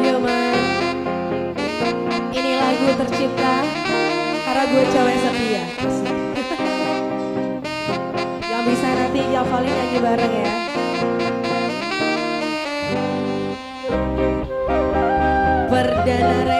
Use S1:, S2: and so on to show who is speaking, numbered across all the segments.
S1: Human Ini lagu tercipta Karena gue cewek setia. Yang bisa nanti hafalin nyanyi bareng ya. Perdana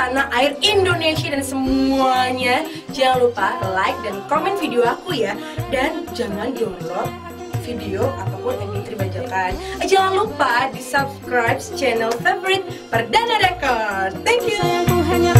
S2: tanah air Indonesia dan semuanya. Jangan lupa like dan komen video aku ya. Dan jangan download video apa pun yang diterima bajakan eh, Jangan lupa di subscribe channel favorite Perdana Record. Thank you.